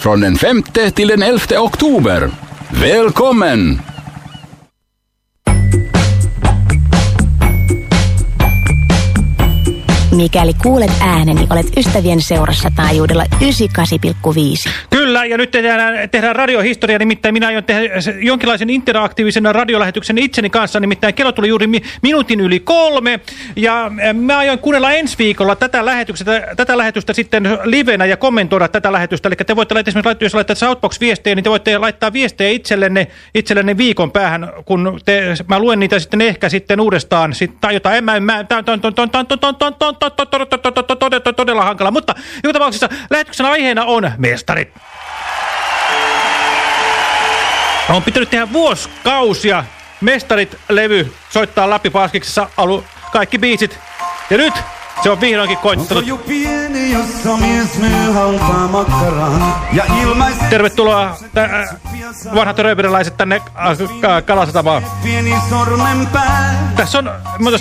från den 5 till den 11 oktober. Välkommen! Mikäli kuulet ääneni, olet ystävien seurassa taajuudella 98,5. Kyllä, ja nyt tehdään, tehdään radiohistoria, nimittäin minä aion tehdä jonkinlaisen interaktiivisen radiolähetyksen itseni kanssa, nimittäin kello tuli juuri mi minuutin yli kolme, ja mä aion kuunnella ensi viikolla tätä lähetystä, tätä lähetystä sitten livenä ja kommentoida tätä lähetystä, eli te voitte laittaa, esimerkiksi jos laittaa Southbox-viestejä, niin te voitte laittaa viestejä itsellenne, itsellenne viikon päähän, kun te, mä luen niitä sitten ehkä sitten uudestaan, sit, tai jotain, en mä, mä, todella hankala, mutta joka tapauksessa lähetyksen aiheena on mestarit. On pitänyt tehdä vuosikausia Mestarit-levy soittaa läpi Paskiksessa alu kaikki biisit. Ja nyt se on vihdoinkin koittanut. Tervetuloa vanhat rööperiläiset tänne äh, Kalasatamaan. Tässä on,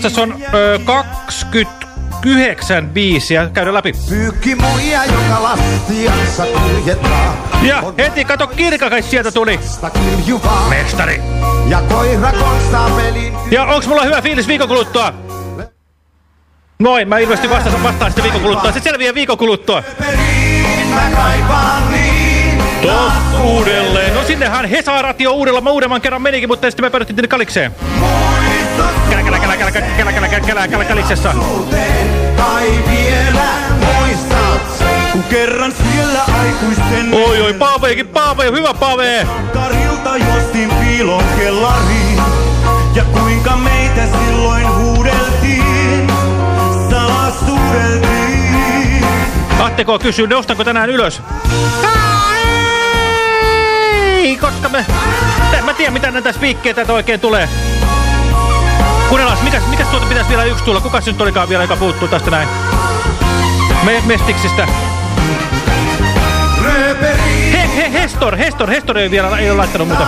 tässä on ö, 20 95 ja käydä läpi. Pyykki muija, joka lastiansa kuljettaa. Ja heti kato kirkakas sieltä tuli. Mestari. Ja koira pelin. Ja onks mulla hyvä fiilis viikon kuluttua? Noin, mä ilmeisesti vastaan, vastaan sitten viikon kuluttua. Se selviää viikon kuluttua. Totuudelleen. No sinnehän Hesaarat jo uudella, uudemman kerran menikin, mutta sitten me päädyttiin tänne Kalikseen. Kälä, kälkälä, kälkälä, kälkälä, kälkälä, kälkälä, kälkälä, kälkäliksessä. Tai vielä muistat sen, kun kerran siellä aikuisten... Oi, oi, Paaveekin, Paave, hyvä Paave! Karilta jostin piilon kellariin, ja kuinka meitä silloin huudeltiin, salasuudeltiin. Ahteko kysyy, nostanko tänään ylös? Ei, koska me... En mä tiedä, mitä näitä spiikkeitä oikein tulee. Kuunnellaan, mikäs, mikäs tuota pitäisi vielä yksi tulla? Kuka se nyt olikaan vielä, joka puuttuu tästä näin? Me, Mestiksistä. He, he, Hestor, Hestor, Hestor ei vielä ei ole laittanut muuta.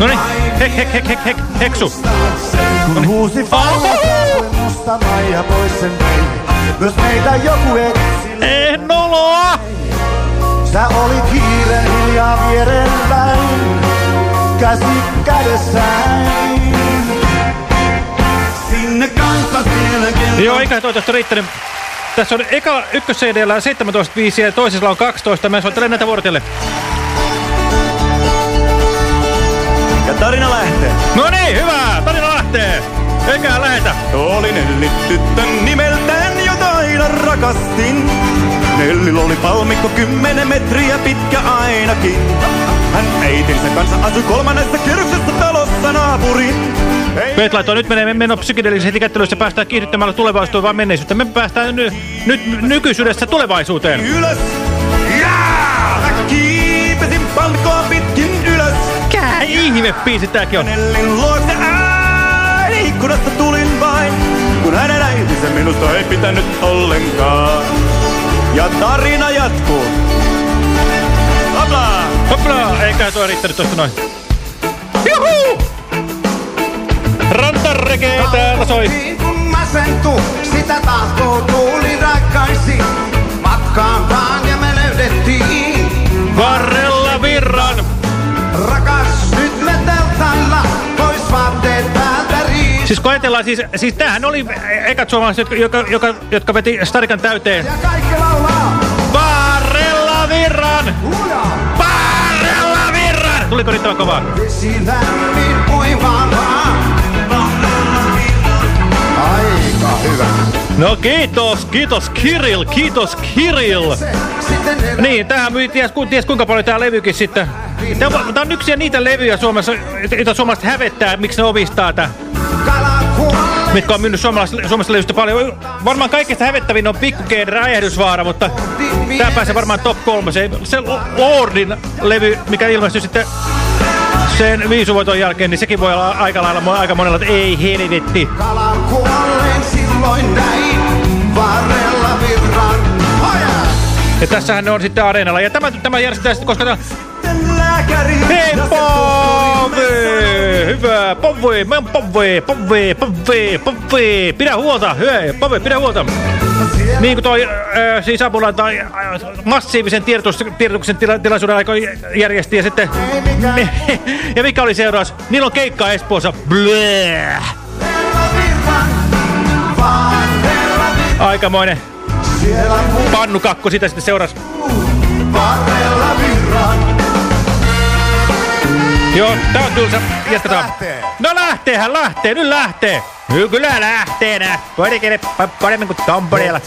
No niin, hek, hek, hek, hek, hek, heksu. Kun huusi musta Maija pois sen myös meitä joku etsi. Sä oli kiire hiljaa vierelläin, käsi kädessäin. Sinne kanssa siellä kello. Joo, eikä toivottavasti riittänyt. Tässä on eka ykkös CD-llä 17 biisiä ja toisella on 12. Mä soittelen näitä vuorotelle. Ja tarina lähtee. No niin, hyvä! Tarina lähtee! Eikä lähetä. Oli Nelli tyttön nimeltään, jota aina rakastin. Nellillä oli palmikko kymmenen metriä pitkä ainakin. Hän äitinsä kanssa asui kolmannessa kerroksessa talossa naapurin. Petlaito, nyt menee meno psykedeelliseen kättelyssä päästään kiihdyttämällä tulevaisuuteen vaan menneisyyttä. Me päästään ny, nyt nykyisyydessä tulevaisuuteen. Ylös! Jaa! Mä kiipesin palmikkoa pitkin ylös. Kää ihme biisi tääkin on. Nellin luokse ääni ikkunasta vain, kun hänen äitinsä minusta ei pitänyt ollenkaan. Ja tarina jatkuu. Hopla! Hopla! Eikä tuo riittänyt tosta noin. Juhu! Rantarekee täällä soi. Kun masentu, sitä tahtoo tuuli rakkaisi. Siis kun ajatellaan, siis, siis tämähän oli ekat suomalaiset, jotka, jotka, jotka veti Starikan täyteen. Ja kaikki laulaa. Varrella virran. Varrella virran. Tuliko riittävän kovaa? Vesi lämmin Aika hyvä. No kiitos, kiitos Kirill, kiitos Kirill. Niin, tähän myi ties, ties kuinka paljon tämä levykin sitten. Tämä on, tämä on yksi niitä levyjä Suomessa, joita suomalaiset hävettää, miksi ne omistaa tämä. Mitkä on myynyt Suomessa levystä paljon. Varmaan kaikista hävettävin on Pikku G räjähdysvaara, mutta tämä pääsee varmaan top kolme. Se, se Lordin levy, mikä ilmestyi sitten sen viisuvoiton jälkeen, niin sekin voi olla aika lailla aika monella, että ei helvetti. Kalan kuolleen silloin näin, varrella virran. Ja tässähän ne on sitten areenalla. Ja tämä, tämä järjestetään sitten, koska tämä... lääkäri. Pove! Hyvä! Pove! Mä Pove! Pove! Pove! Pove! Pidä huolta! Hei! Pove, pidä huolta! Niin kuin toi äh, siis apulainen tai äh, massiivisen tiedotus, tiedotuksen tila, tilaisuuden aikoi järjesti ja sitten... ja mikä oli seuraus? Niillä on keikka Espoossa. Bleh! Aikamoinen pannukakko sitä sitten seurasi. varrella virran. Joo, tää on tylsä. Jatketaan. lähtee? No lähteehän, lähtee, nyt lähtee. Nyt kyllä lähtee nää. Parikele paremmin kuin Tampereella.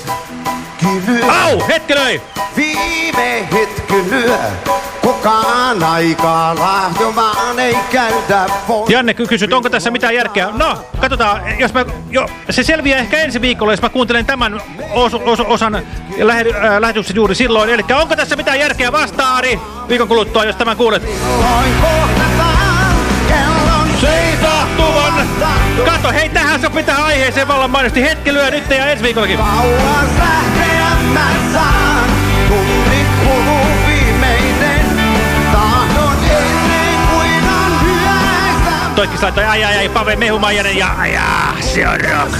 Au, hetki löi. Viime hetki lyö. Kukaan aikaa lahjomaan ei käydä voi. Janne ky- kysyt, onko tässä mitään järkeä? No, katsotaan, jos mä, jo, se selviää ehkä ensi viikolla, jos mä kuuntelen tämän os, os, osan lähe, äh, lähetyksen juuri silloin. Eli onko tässä mitään järkeä vastaari viikon kuluttua, jos tämän kuulet? Kellon Seisahtuvan! Kato, hei, tähän sopii tähän aiheeseen vallan mainosti. Hetki lyö nyt ja ensi viikollakin. Kauas lähteä mä saan, kuluu viimeinen. Tahdon ennen kuin on. Toikki laittoi, ai ai ai, Pave Mehumaijanen ja ajaa, se on rock.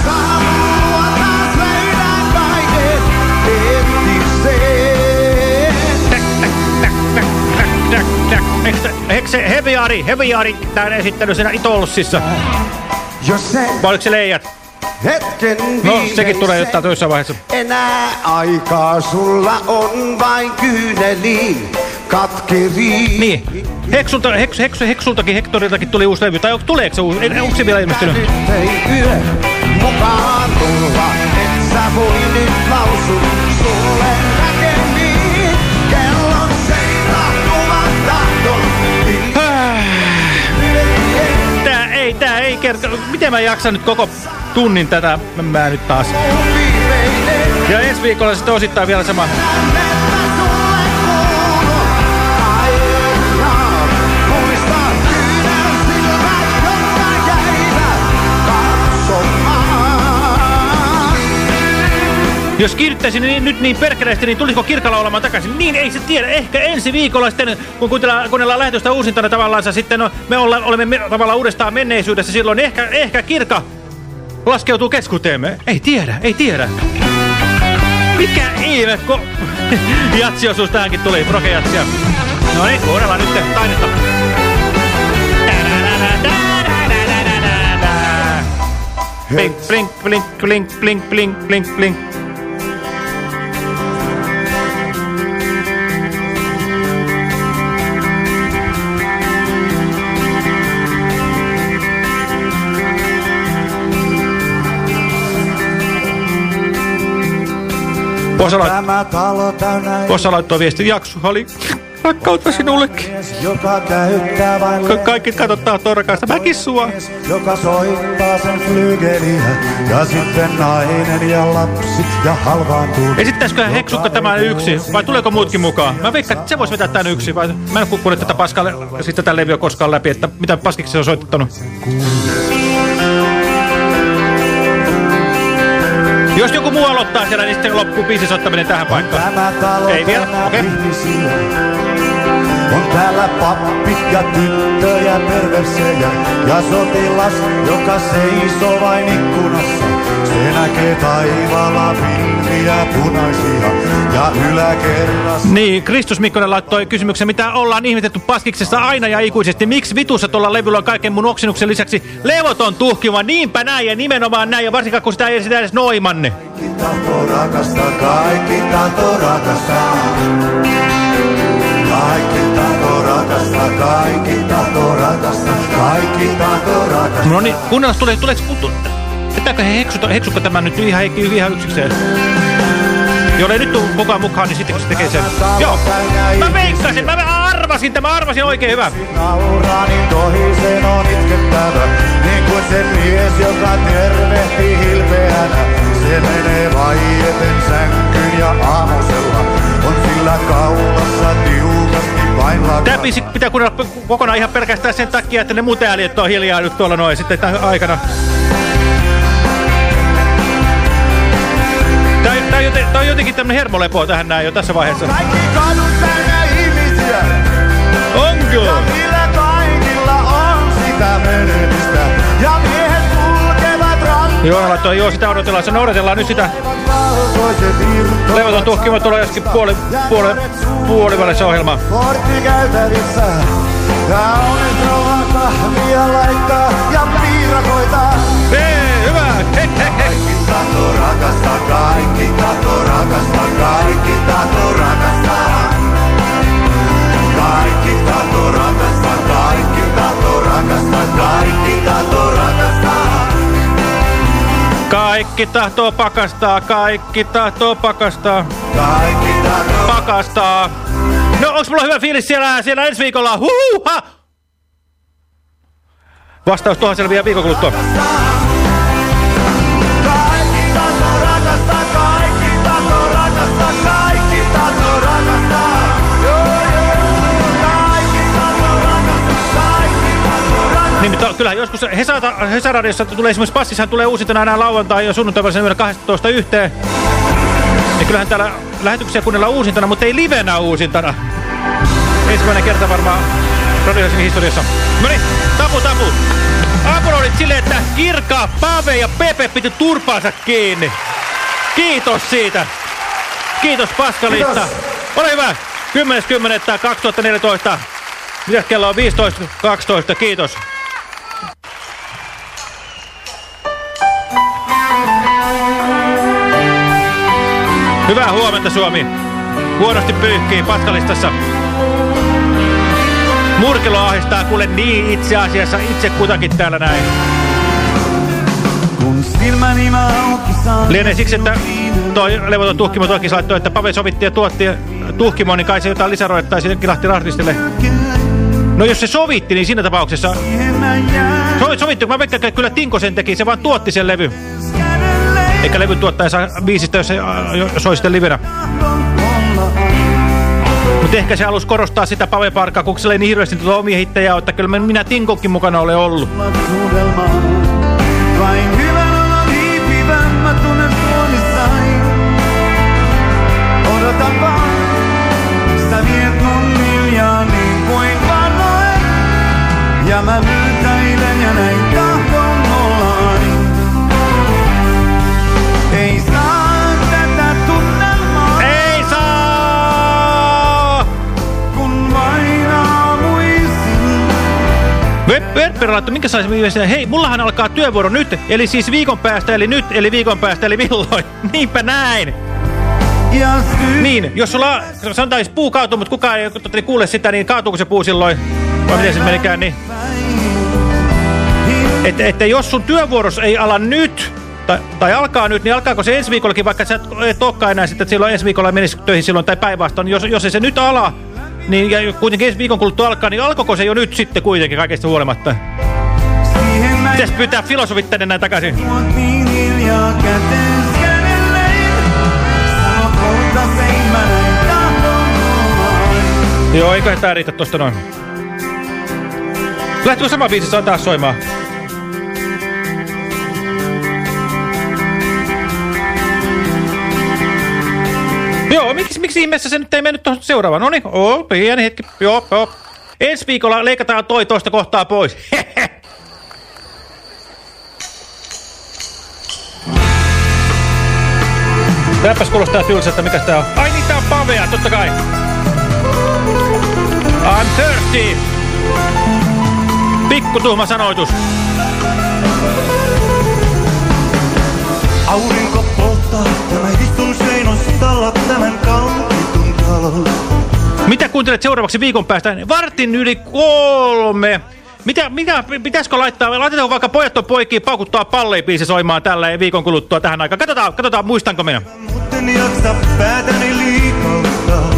Eikö se- Heviari, Heviari tämän esittely siinä se Vai oliko se leijat? hetken No, sekin tulee jotain toisessa vaiheessa. Enää aikaa sulla on vain kyyneliin katkeriin. Niin. Heksulta, heks, heks, Heksultakin, Hektoriltakin tuli uusi levy. Tai on, tuleeko se uusi? En- Onko se vielä ilmestynyt? Nyt ei yö mukaan tulla, et sä voi nyt lausu kerta. Miten mä jaksan nyt koko tunnin tätä? Mä, nyt taas. Ja ensi viikolla sitten osittain vielä sama. Jos kiihdyttäisin niin, nyt niin perkeleesti, niin tulisiko kirkalla olemaan takaisin? Niin ei se tiedä. Ehkä ensi viikolla sitten, kun kuunnellaan, lähetystä uusintana tavallaan, sitten no, me olla, olemme me, tavallaan uudestaan menneisyydessä silloin. Ehkä, ehkä kirka laskeutuu keskuuteemme. Ei tiedä, ei tiedä. Mikä ihme, ko... Jatsiosuus tähänkin tuli, prokejatsia. No niin, kuunnellaan nyt taidetta. Blink, blink, blink, blink, blink, blink, blink, blink. Vossa, lait Tämä talo täynnä Vossa laittoi viesti, jakso oli rakkautta sinullekin. mies, joka täyttää vain Ka kaikki katsottaa torkaista. Mäkin sua. mies, joka soittaa sen flygeliä. Ja sitten nainen ja lapsi ja halvaantuu. Esittäisikö Heksukka tämän yksi, vai tuleeko muutkin mukaan? Mä veikkaan, että se voisi vetää tämän yksi, vai mä en kuule tätä paskaa, siis tätä levyä koskaan läpi, että mitä paskiksi se on soittanut. Jos joku muu aloittaa siellä, niin sitten loppuu biisin soittaminen tähän paikkaan. Ei vielä, okei. ihmisiä. On täällä pappi ja tyttö ja perversejä ja sotilas, joka seisoo vain ikkunassa. Se näkee taivaalla pilviä punaisia ja yläkerrassa. Niin, Kristus Mikkonen laittoi kysymyksen, mitä ollaan ihmetetty paskiksessa aina ja ikuisesti. Miksi vitussa tuolla levyllä on kaiken mun oksennuksen lisäksi levoton tuhkiva? Niinpä näin ja nimenomaan näin ja varsinkaan kun sitä ei sitä edes noimanne. Kaikki tahtoo rakastaa, kaikki tahtoo rakastaa. Kaikki tahtoo rakastaa, kaikki tahtoo rakastaa, kaikki tahtoo rakastaa. No niin, kuunnellaan, tulee, tuleeko puuttu? Pitääkö he heksutta, heksukka tämän nyt ihan, ihan yksikseen? Jolle nyt tuu koko ajan mukaan, niin sitten se tekee sen. Joo, mä veikkasin, mä arvasin, tämä arvasin oikein hyvä. Niin tohisen on itkettävä, niin kuin se mies, joka tervehti hilpeänä. Se menee vaieten sänkyn ja aamusella sillä kaulassa tiukasti vain lakas. biisi pitää kuunnella kokonaan ihan pelkästään sen takia, että ne muut ääliöt on hiljaa nyt tuolla noin sitten tämän aikana. Tää, on joten, tää on jotenkin tämmönen hermolepo tähän näin jo tässä vaiheessa. Kaikki kadut täynnä ihmisiä. On Joo. Ja niillä kaikilla on sitä menetystä. Joona laittoi, joo sitä odotellaan. Sen odotellaan nyt sitä. Levoton tuhkimo tulee joskin puoli, puoli, puolivälissä ohjelmaa. Porttikäytävissä. Kaunis rouva kahvia laittaa ja piirakoita. Hei, hyvä! Hei, hei, hei! Kaikki tahtoo rakastaa, kaikki tahtoo rakastaa, kaikki tahtoo rakastaa. Kaikki tahtoo rakastaa, kaikki rakastaa, kaikki Kaikki tahtoo pakastaa, kaikki tahtoo pakastaa, Kaikki tahtoo pakastaa. No, onks mulla hyvä fiilis siellä, siellä ensi viikolla? Huuha! Vastaus tuohon selviää viikon kuluttua. Mutta kyllähän joskus Hesata, Hesaradiossa tulee esimerkiksi Passissahan tulee uusintana enää lauantai ja sunnuntai välillä 12 yhteen. Ja kyllähän täällä lähetyksiä kuunnellaan uusintana, mutta ei livenä uusintana. Ensimmäinen kerta varmaan Radio historiassa. No niin, tapu tapu. Aplodit silleen, että Kirka, Pave ja Pepe piti turpaansa kiinni. Kiitos siitä. Kiitos Paskalista. Kiitos. Ole hyvä. 10.10.2014. Mitäs kello on 15.12. Kiitos. Hyvää huomenta Suomi. Huonosti pyyhkii Paskalistassa. Murkelo ahdistaa kuule niin itse asiassa itse kutakin täällä näin. Lienee siksi, että toi levoton tuhkimo toki laittoi, että Pave sovitti ja tuotti tuhkimo, niin kai se jotain lisäroittaisi kilahti artistille. No jos se sovitti, niin siinä tapauksessa... Sovi, sovittu, mä veikkaan, että kyllä Tinko sen teki, se vaan tuotti sen levy. Eikä levyn tuottaja saa biisistä, jos se soi sitten livenä. Mutta ehkä se halusi korostaa sitä Pave Parkaa, kun sillä ei niin hirveästi tuota omia hittejä ole, että kyllä minä Tinkokin mukana olen ollut. Vain mä niin Verper laittoi, minkä saisi viimeisen? Hei, mullahan alkaa työvuoro nyt, eli siis viikon päästä, eli nyt, eli viikon päästä, eli milloin? Niinpä näin. Niin, jos sulla, sanotaan, jos puu kaatuu, mutta kukaan ei totta, kuule sitä, niin kaatuuko se puu silloin? Vai miten se menikään, niin? Että, että jos sun työvuoros ei ala nyt, tai, tai alkaa nyt, niin alkaako se ensi viikollakin, vaikka sä et, olekaan enää sitten, että silloin ensi viikolla menisi töihin silloin tai päinvastoin. Jos, jos ei se nyt ala, niin ja kuitenkin ensi viikon kuluttua alkaa, niin alkoiko se jo nyt sitten kuitenkin kaikesta huolimatta? Pitäisi pyytää filosofit tänne näin takaisin. Niin. Joo, eiköhän tää riitä tosta noin. Lähtikö sama biisi saa taas soimaan? Miksi, miksi ihmeessä se nyt ei mennyt tuohon seuraavaan? No niin, oo, pieni hetki. Joo, joo. Ensi viikolla leikataan toi toista kohtaa pois. Tämäpäs kuulostaa tylsältä, mikä tää on? Ai niin, tää on Pavea, totta kai. I'm thirsty. Pikku tuhma sanoitus. Aurinko polttaa mä istun seinostalla tämän kaupitun talon. Mitä kuuntelet seuraavaksi viikon päästä? Vartin yli kolme. Mitä, mitä, pitäisikö laittaa, laitetaanko vaikka pojat on poikiin paukuttaa palleipiisi soimaan tällä viikon kuluttua tähän aikaan? Katsotaan, katsotaan muistanko minä. Mutten jaksa päätäni liikauttaa.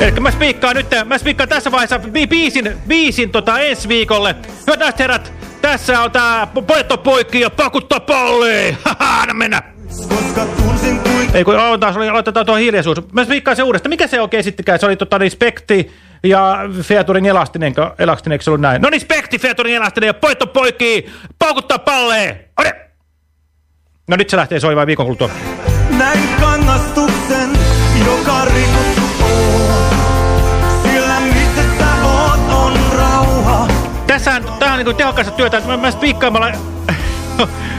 Eli mä spiikkaan nyt, mä spiikkaan tässä vaiheessa bi biisin, biisin tota ensi viikolle. Hyvät naiset herrat, tässä on tää pojat on poikki ja pakuttaa. Haha, anna mennä. Ei kun aloitetaan, oli- aloitetaan tuo hiljaisuus. Mä spiikkaan se uudestaan. Mikä se oikein sittenkään? Se oli tota niin Spekti ja Featuring Elastinen, Elastinen, eikö se ollut näin? No niin, Spekti, Featuring Elastinen ja pojat on poikki, paukuttaa palleen. Ode! No nyt se lähtee soimaan viikon kuluttua. näin kangastuksen, joka rikottu on. Ihan niin kuin tehokasta työtä. Mä, mä spiikkaamalla...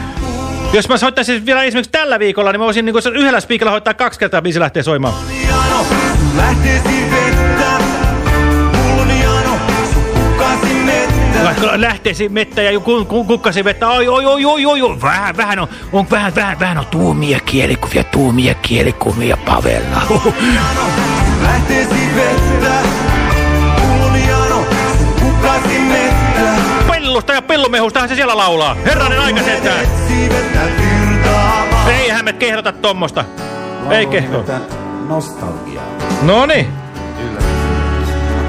Jos mä soittaisin vielä esimerkiksi tällä viikolla, niin mä voisin niin kuin yhdellä spiikalla hoitaa kaksi kertaa biisi lähtee soimaan. Jano, lähtesi vettä. Sun kukasi mettä. Lähteesi mettä ja kun, kun kukkasi vettä, oi, oi, oi, oi, oi, oi, vähän, vähän on, on vähän, vähän, vähän on tuumia kielikuvia, tuumia kielikuvia, Pavella. Lähtesi vettä. Pellusta ja pellumehustahan se siellä laulaa. Herranen aika sentään. Eihän me kehdota tommosta. Ei kehdota. Nostalgiaa. Noni.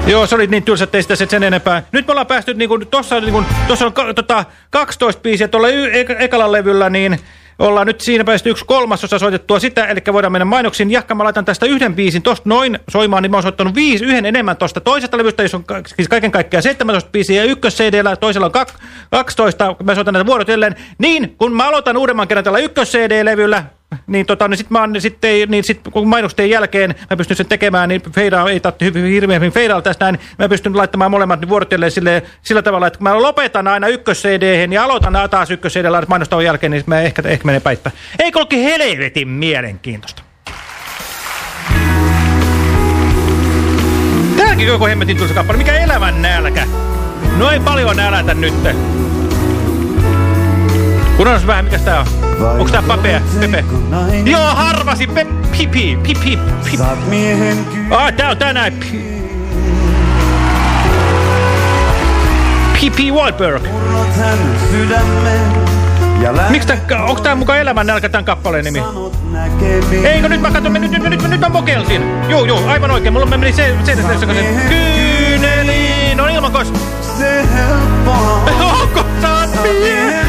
Joo, se oli niin tylsä, ettei sitä sen enempää. Nyt me ollaan päästy, niin kuin, tossa, niin kuin, tossa on tota, 12 biisiä tuolla ek ekalla levyllä, niin ollaan nyt siinä päästy yksi kolmasosa soitettua sitä, eli voidaan mennä mainoksiin. Jahka, mä laitan tästä yhden biisin tosta noin soimaan, niin mä oon soittanut viisi, yhden enemmän tosta toisesta levystä, jos on siis kaiken kaikkiaan 17 biisiä, ykkös cd toisella on kak 12, mä soitan näitä vuorotellen. Niin, kun mä aloitan uudemman kerran tällä ykkös CD-levyllä, niin, tota, niin sitten oon, sit ei, niin sit, kun mainosten jälkeen mä pystyn sen tekemään, niin feidaa, ei tarvitse hyvin hirveän hyvin feidaalla tästä näin, mä pystyn laittamaan molemmat niin vuorotellen sille, sillä tavalla, että kun mä lopetan aina ykkös cd ja aloitan taas ykkös cd mainostavan jälkeen, niin mä ehkä, ehkä menee päittää. Eikö olekin helvetin mielenkiintoista? Täälläkin joku hemmetin tulisi kappale. Mikä elämän nälkä? Noin paljon nälätä nytte. Unohdus vähän, mikä tää on? Onks tää papea? Pepe? Joo, harvasi! Pe pipi, pipi, pipi. Ah, tää on tää näin. Pi- Pipi Wahlberg. Miksi tää, onks tää mukaan elämän nälkä tän kappaleen nimi? Eikö nyt mä katson, nyt, nyt, nyt, nyt mä mokelsin. Joo, joo, aivan oikein. Mulla meni se, se, se, se, se, se. Kyyneliin on ilmakos. Se helppoa on. Onko oot mie?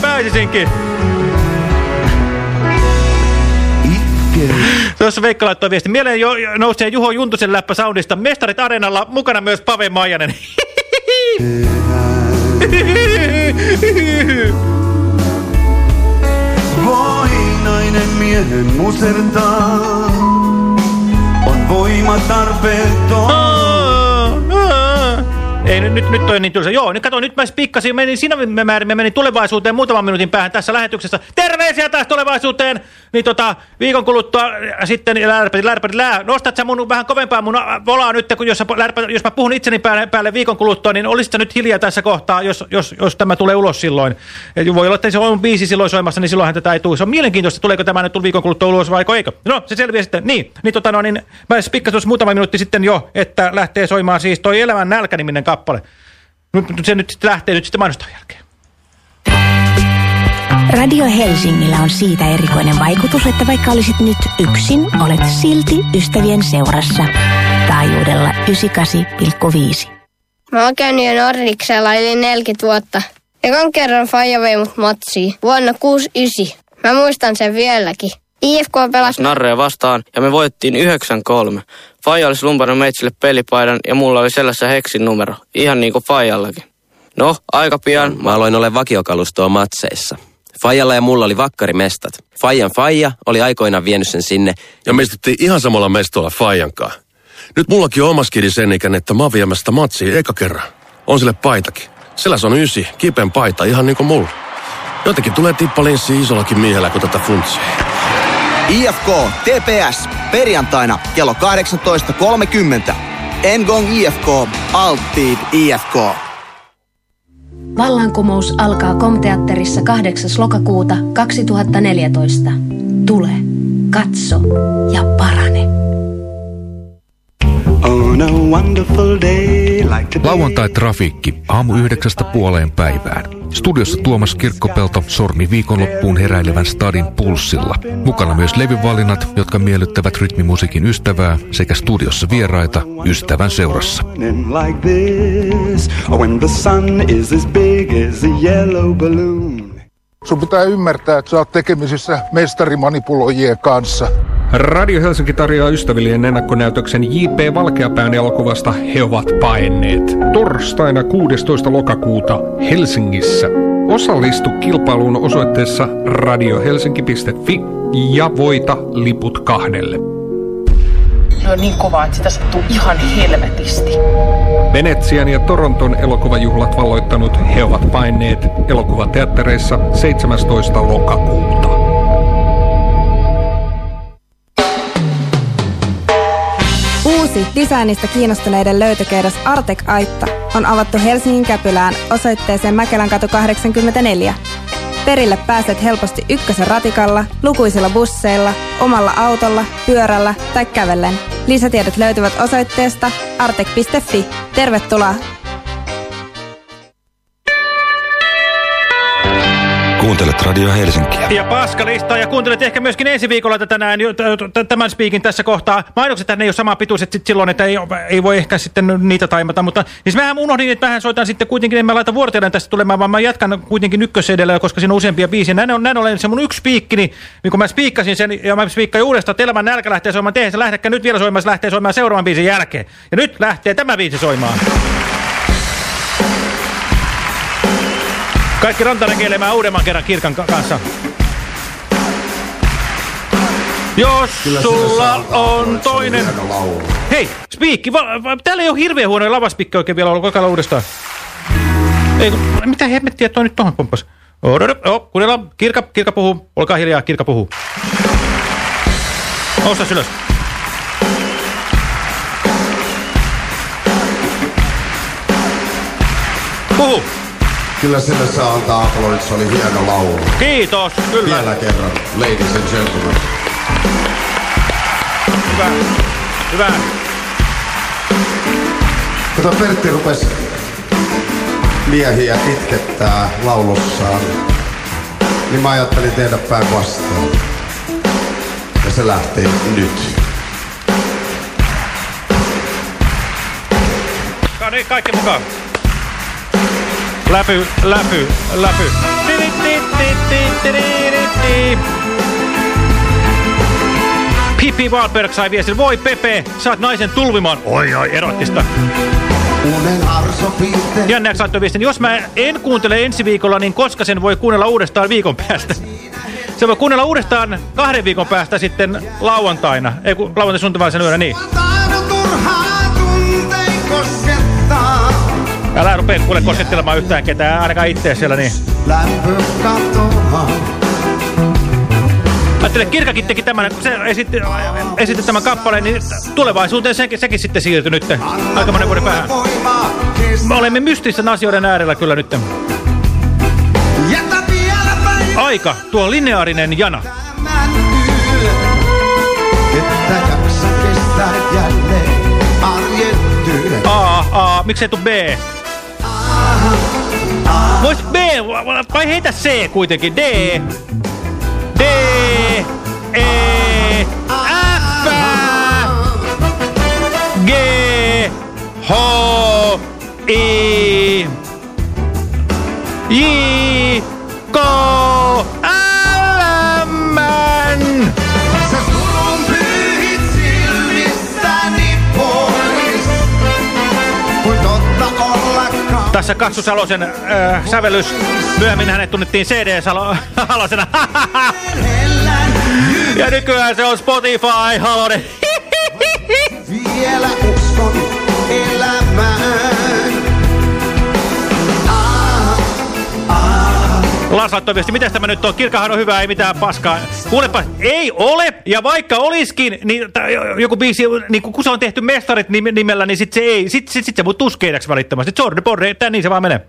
Pääsisinkin. itkee. Tuossa Veikka laittoi viesti. Mieleen jo nousee Juho Juntusen läppä Soundista. Mestarit Areenalla, mukana myös Pave Maijanen. Voi nainen miehen musertaa. On voima tarpeeton. Ei, nyt, nyt, nyt toi niin tylsä. Joo, nyt kato, nyt mä pikkasin, menin siinä määrin, mä menin tulevaisuuteen muutaman minuutin päähän tässä lähetyksessä. Terveisiä taas tulevaisuuteen! Niin tota, viikon kuluttua äh, sitten lärpäri, lärpäri, lää. Nostat sä mun vähän kovempaa mun äh, volaa nyt, kun jos, sä, lärpä, jos mä puhun itseni päälle, päälle viikon kuluttua, niin olisit nyt hiljaa tässä kohtaa, jos, jos, jos tämä tulee ulos silloin. Ja voi olla, että se on biisi silloin soimassa, niin silloinhan tätä ei tule. Se on mielenkiintoista, tuleeko tämä nyt viikon kuluttua ulos vai eikö. No, se selviää sitten. Niin, niin, tota, no, niin mä pikkasin tuossa muutama minuutti sitten jo, että lähtee soimaan siis toi Elämän nälkä-niminen kappale. Nyt se nyt sitten lähtee nyt sitten mainoston jälkeen. Radio Helsingillä on siitä erikoinen vaikutus, että vaikka olisit nyt yksin, olet silti ystävien seurassa. Taajuudella 98,5. Mä oon käynyt jo Nordiksella yli 40 vuotta. Ekan kerran Faija vei mut matsiin vuonna 69. Mä muistan sen vieläkin. IFK pelasi narreja vastaan ja me voittiin 9-3. Faija olisi lumpannut meitsille pelipaidan ja mulla oli sellaisessa heksin numero, ihan niin kuin Faijallakin. No, aika pian Mä aloin ole vakiokalustoa matseissa. Fajalla ja mulla oli vakkarimestat. Fajan Faija oli aikoinaan vienyt sen sinne. Ja me istuttiin ihan samalla mestolla Fajankaa. Nyt mullakin on oma skidi sen ikän, että mä oon viemässä sitä matsia eka kerran. On sille paitakin. Sillä se on ysi, kipeän paita, ihan niin kuin mulla. Jotenkin tulee tippalinssi isollakin miehellä kuin tätä funtsia. IFK TPS perjantaina kello 18.30. Ngong IFK Alttiid IFK. Vallankumous alkaa komteatterissa 8. lokakuuta 2014. Tule, katso ja parane. On a wonderful day like today. Lauantai-trafiikki aamu yhdeksästä puoleen päivään. Studiossa Tuomas Kirkkopelto sormi viikonloppuun heräilevän stadin pulssilla. Mukana myös levyvalinnat, jotka miellyttävät rytmimusiikin ystävää sekä studiossa vieraita ystävän seurassa. Balloon. Sun pitää ymmärtää, että sä oot tekemisissä mestarimanipuloijien kanssa. Radio Helsinki tarjoaa ystävillinen ennakkonäytöksen J.P. Valkeapään elokuvasta He ovat paenneet. Torstaina 16. lokakuuta Helsingissä. Osallistu kilpailuun osoitteessa radiohelsinki.fi ja voita liput kahdelle. lyö niin kovaa, että sitä sattuu ihan helvetisti. Venetsian ja Toronton elokuvajuhlat valloittanut He ovat paineet elokuvateattereissa 17. lokakuuta. Uusi designista kiinnostuneiden löytökeidas Artek Aitta on avattu Helsingin Käpylään osoitteeseen Mäkelän katu 84. Perille pääset helposti ykkösen ratikalla, lukuisilla busseilla, omalla autolla, pyörällä tai kävellen. Lisätiedot löytyvät osoitteesta artek.fi. Tervetuloa! Kuuntelet Radio Helsinkiä. Ja paskalistaa ja kuuntelet ehkä myöskin ensi viikolla tätä näin, tämän spiikin tässä kohtaa. Mainokset ne ei ole sama pituiset sit silloin, että ei, ei voi ehkä sitten niitä taimata, mutta siis mähän unohdin, että mähän soitan sitten kuitenkin, en mä laita vuorotellen tästä tulemaan, vaan mä jatkan kuitenkin ykkösedellä, koska siinä on useampia biisiä. Näin, on, näin ollen se mun yksi spiikki, niin, niin kun mä spiikkasin sen ja mä spiikkasin uudestaan, Telman nälkä lähtee soimaan, tehdä se lähdekää nyt vielä soimaan, se lähtee soimaan seuraavan biisin jälkeen. Ja nyt lähtee tämä biisi soimaan. Kaikki rantanäkeilemään uudemman kerran Kirkan kanssa. Jos Kyllä sulla on toinen... Hei, spiikki, täällä ei ole hirveän huono lavaspikki oikein vielä ollut, kokeilla uudestaan. Ei, mitä hemmettiä toi nyt tohon pomppas? Oh, kuunnellaan, Kirka, Kirka puhuu, olkaa hiljaa, Kirka puhuu. Nousta ylös. Puhu. Kyllä sinne saa antaa aplodit, se oli hieno laulu. Kiitos, kyllä. Vielä kerran, ladies and gentlemen. Hyvä, hyvä. Kato, Pertti rupes miehiä itkettää laulussaan. Niin mä ajattelin tehdä päinvastoin. Ja se lähtee nyt. No niin, kaikki mukaan. Läpy, läpy, läpy. Pippi Wahlberg sai viestin. Voi Pepe, saat naisen tulvimaan. Oi oi, erottista. Janne saattoi viestin. Jos mä en kuuntele ensi viikolla, niin koska sen voi kuunnella uudestaan viikon päästä? Se voi kuunnella uudestaan kahden viikon päästä sitten lauantaina. Ei kun lauantai sunnuntai yönä, niin. Älä rupee kuule koskettelemaan yhtään ketään, ainakaan itseä siellä niin. Ajattelen, Kirkakin teki tämän, kun se esitti, esitti tämän kappaleen, niin tulevaisuuteen sekin, sekin sitten siirtyi nyt. Aika monen vuoden päähän. Me olemme mystisten asioiden äärellä kyllä nyt. Aika, tuo lineaarinen jana. Että jaksa kestää jälleen arjen A, A, miksei tuu B? Vois B, vai heitä C kuitenkin. D. D. E. F. G. H. I. J. Tässä Kassu Salosen äh, sävellys. Myöhemmin hänet tunnettiin CD-Salosena. ja nykyään se on Spotify Halonen. Vielä Lars laittoi viesti, miten tämä nyt on? Kirkahan on hyvä, ei mitään paskaa. Kuulepa, ei ole, ja vaikka olisikin, niin joku biisi, niin kun se on tehty mestarit nimellä, niin sit se ei, sit, sit, sit se muuttuu skeidaksi välittömästi. Sorry, porre, että niin se vaan menee.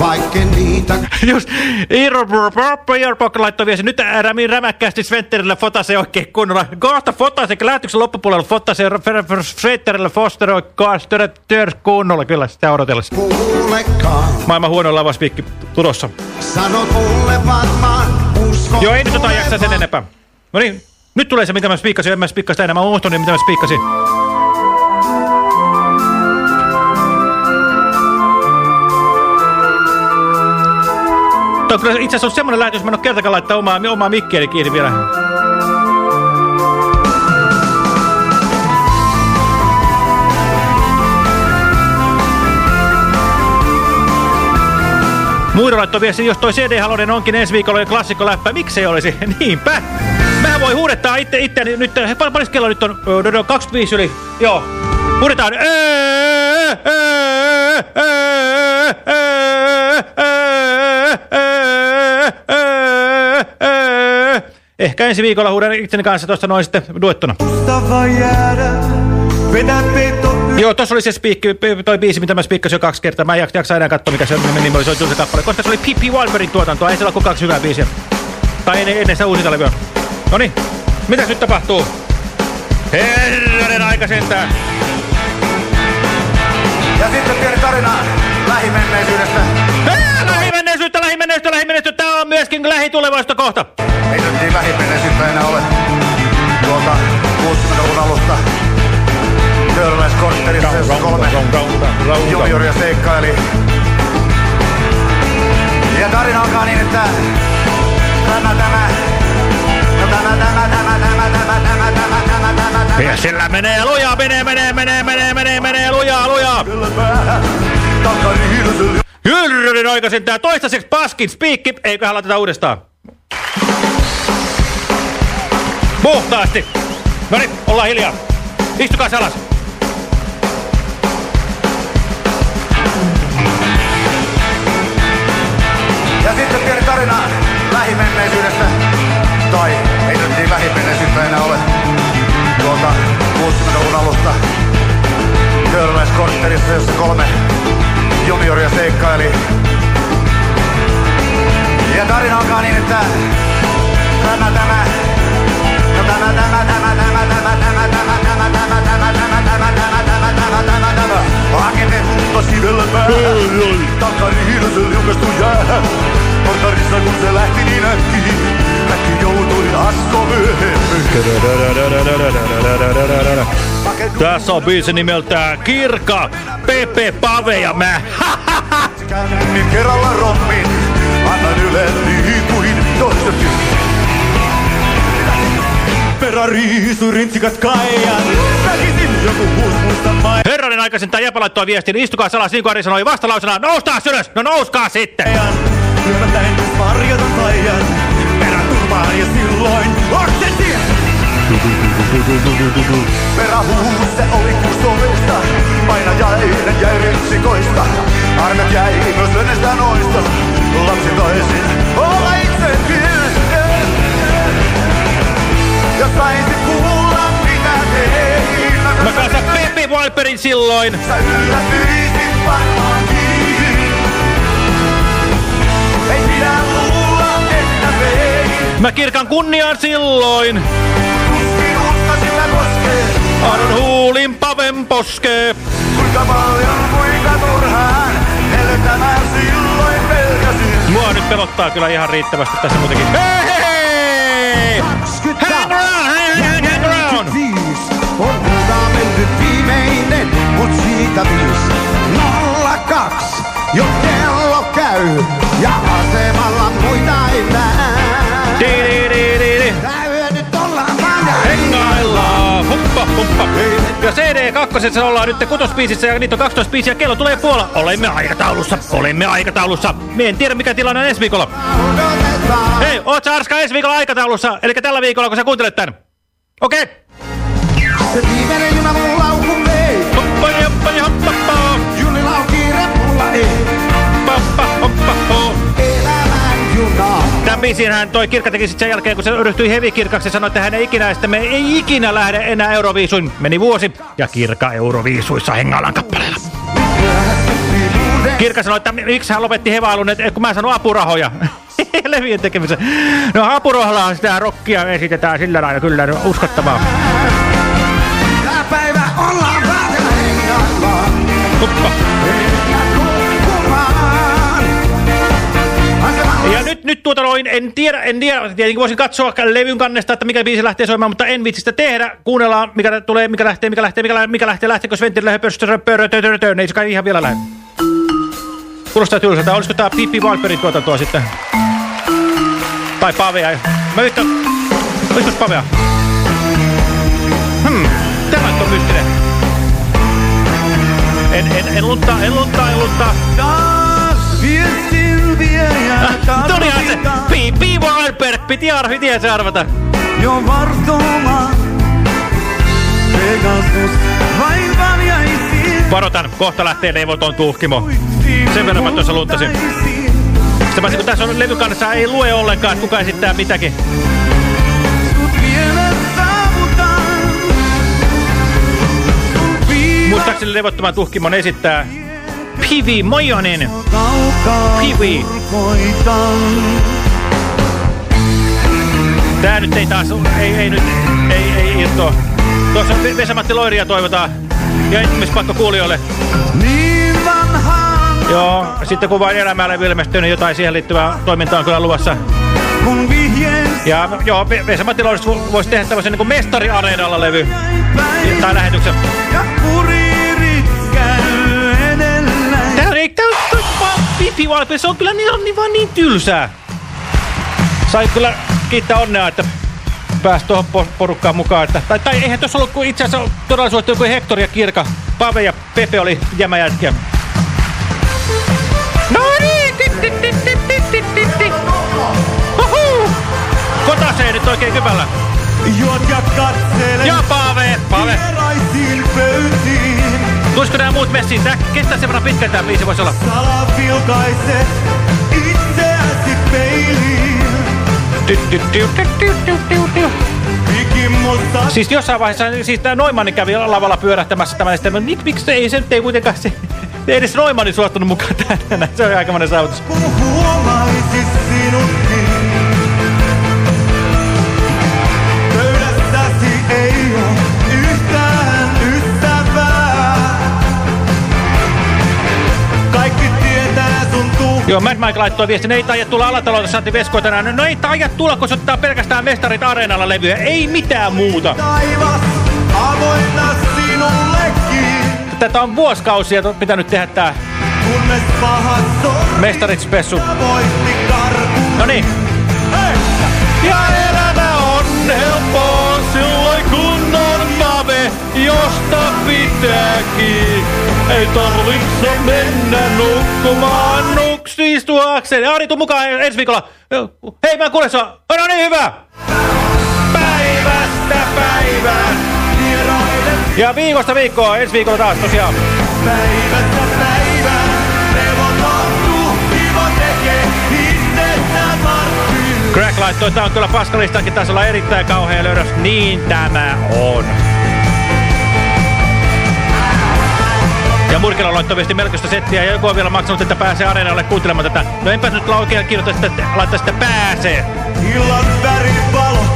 Vaikka niitä. Just, Earpok laittoi viesti, nyt rämin rämäkkäästi Sventerille fotase oikein kunnolla. Kohta fotase, lähetyksen loppupuolella fotase Sventerille Foster oikein kunnolla, kyllä sitä odotellessa. Maailman huono lavaspiikki tulossa. Sanot mulle varmaan uskon Joo, ei nyt ota jaksaa sen enempää. No niin, nyt tulee se, mitä mä spiikkasin. En mä spiikkaa sitä enää. Mä unohtunut, mitä mä spiikkasin. Tämä on kyllä itse asiassa semmoinen lähetys, mä en ole kertakaan laittaa omaa, omaa mikkiäni kiinni vielä. Muiro laittoi viesti, jos toi CD Halonen onkin ensi viikolla jo klassikkoläppä, miksei olisi? Niinpä! Mehän voi huudettaa itse, itseäni nyt, paljon paljon kello nyt on, no, no, 25 yli, joo. Huudetaan. Ehkä ensi viikolla huudan itseni kanssa tuosta noin sitten duettona. Joo, tuossa oli se spiikki, toi biisi, mitä mä spiikkasin jo kaksi kertaa. Mä en jaksa enää katsoa, mikä se nimi oli, se oli kappale. Koska se oli Pippi Walberin tuotantoa, ei siellä ole kaksi hyvää biisiä. Tai ennen, ennen sitä uusinta levyä. Noniin, mitäs nyt tapahtuu? Herranen aika sentään. Ja sitten pieni tarina lähimenneisyydestä. Ää, Lähimenneisyyttä, lähimenneisyyttä, lähimenneisyyttä. Tää on myöskin lähitulevaista kohta. Ei nyt niin lähimenneisyyttä enää ole. Työläiskortterissa, jossa kolme junioria seikkaili. Ja tarina alkaa niin, että tämä, tämä, no tämä, tämä, tämä, tämä, tämä, tämä, tämä, tämä, tämä, tämä. Ja sillä menee lujaa, menee, menee, menee, menee, menee, menee lujaa, lujaa. Hyrryn aika sentään. Toistaiseksi paskin spiikki. Eiköhän laiteta uudestaan. Puhtaasti. No niin, ollaan hiljaa. Istukaa alas. Lähimenneisyydestä. Tai ei nyt niin lähimenneisyyttä enää ole. Tuolta 60-luvun alusta työläiskortterissa, jossa kolme junioria seikkaili. Ja tarina alkaa niin, että tämä, tämä, no tämä, tämä, tämä, tämä, tämä, tämä, tämä, tämä, tämä, tämä, tämä, tämä, tämä, tämä, tämä, tämä, tämä. Hakete Kunta. Takari. Portarissa kun se lähti niin asko myöhemmin. Tässä on biisi nimeltään Kirka, Pepe, Pave ja mä. Käännin kerralla rommin, annan ylen niin kuin toisetkin. Ferrari, rintsikat kaijan, väkisin joku huus muista mai. Herranen aikaisen tämä Jepa laittoi viestin. Istukaa salas, niin kuin Ari sanoi vastalausena. Noustaa ylös! No nouskaa sitten! Lyövät lähentyis varjotan kaijan, peräturvaan ja silloin oksensin. Perähuus se oli kuustoista, painajainen jäi rintsikoista. Armet jäi myös lönnestä noista, lapsi taisin olla itsekin. Jos saisit kuulla mitä tein, Mä kanssa Pepe Walperin silloin. sä yllätyisit varmaankin. Ei pidä luulla, että vein. Mä kirkan kunniaan silloin. Tuskin uutta sillä koskee. Annan huulin Paven poskee. Kuinka paljon, kuinka turhaan, elämään silloin pelkäsin. Mua nyt pelottaa kyllä ihan riittävästi tässä muutenkin. Hei hei hei! Siitä viis. Nolla kaksi, jo kello käy, ja asemalla muita ei näe. Nyt ollaan vaan Hengaillaan. Ja CD 2 ollaan nyt kutospiisissä ja niitä on 12 biisiä. Kello tulee puolella. Olemme aikataulussa, olemme aikataulussa. Mie en tiedä mikä tilanne on ensi viikolla. Hei, oot sä Arska ensi viikolla aikataulussa? Eli tällä viikolla, kun sä kuuntelet tän. Okei. Okay. Juna. Tämän biisin hän toi Kirkka teki sen jälkeen, kun se ryhtyi hevikirkaksi ja sanoi, että hän ei ikinä, että me ei ikinä lähde enää Euroviisuin. Meni vuosi ja Kirkka Euroviisuissa hengalan kappaleella. Kirkka sanoi, että miksi hän lopetti hevailun, että kun mä sanon apurahoja. Levien tekemisen. No apurahoilla sitä rockia esitetään sillä lailla kyllä uskottavaa. Tää päivä ollaan hengaillaan. Nyt, tuota noin, en tiedä, en tiedä, tietenkin voisin katsoa levyn kannesta, että mikä biisi lähtee soimaan, mutta en vitsi sitä tehdä. Kuunnellaan, mikä tulee, mikä lähtee, mikä lähtee, mikä lähtee, mikä lähtee, lähteekö Sventti lähtee pörstöröpörötörötörö, ei se kai ihan vielä lähde. Kuulostaa tylsältä, olisiko tää Pippi Walperin tuotantoa sitten? Tai Pavea. Mä yritän, olisiko Pavea? Hmm, tämä on mystinen. En, en, en luttaa, en luttaa, en luttaa. Walper, piti, ar piti se arvata. jo Varsoma. Pegasus vain valjaisiin. Varoitan, kohta lähtee levoton tuhkimo. Sen verran mä tuossa luntasin. Sitä paitsi kun tässä on levykannassa ei lue ollenkaan, että kuka esittää mitäkin. Muistaakseni levottoman tuhkimon esittää Pivi Mojonen. Pivi. Tää nyt ei taas, ei, ei nyt, ei, ei irtoa. Tuossa on Vesamatti Loiria toivotaan. Ja ensimmäispakko kuulijoille. Niin vanhaan. Joo, sitten kun vain elämällä ilmestyy, niin jotain siihen liittyvää toimintaa on kyllä luvassa. Kun Ja joo, Ve- Vesamatti Loirista vo- voisi tehdä tämmöisen niin mestariareenalla levy. Tai lähetyksen. ja Pipi Valpe, se on kyllä niin, niin vaan niin tylsää. Sai kyllä kiittää onnea, että pääsi tuohon po- porukkaan mukaan. Että, tai, tai eihän tuossa ollut kuin itse asiassa todellisuudessa joku Hector ja Kirka. Pave ja Pepe oli jämäjätkiä. No niin! Kotasee nyt oikein kypällä. Juot ja katsele. Ja Pave! Pave! Tulisiko nämä muut messiin? Tää kestää sen verran pitkään tää biisi voisi olla. Salaa vilkaise itseäsi peiliin. Siis jossain vaiheessa, siis tämä Noimanni kävi lavalla pyörähtämässä tämän, sitten mik, miksi ei se nyt ei kuitenkaan se, ei edes Noimanni suostunut mukaan tänään, se on aikamoinen saavutus. huomaisi sinutkin. Pöydässäsi Mad Mike laittoi viestin, ei taida tulla alatalolta Santi Vesko tänään. No ei taida tulla, kun se ottaa pelkästään Mestarit Areenalla levyä, ei mitään muuta. Taivas avoinna sinullekin. Tätä on vuosikausia pitänyt tehdä tää Mestarit Spessu. No niin. Ja elämä on helppoa silloin kun on pave, josta pitääkin. Ei tarvitse mennä nukkumaan nuksistuakseen. Ari, tuu mukaan ensi viikolla. Hei, mä kuulen sua. No niin, hyvä. Päivästä päivään. Ja viikosta viikkoa, ensi viikolla taas tosiaan. Päivästä päivään. Crack laittoi, että on kyllä paskalistakin taisi olla erittäin kauhea löydös. Niin tämä on. Ja Murkila laittoi viesti melkoista settiä ja joku on vielä maksanut, että pääsee areenalle kuuntelemaan tätä. No enpä nyt oikein kirjoita sitä, laittaa sitä pääsee. Illan värivalot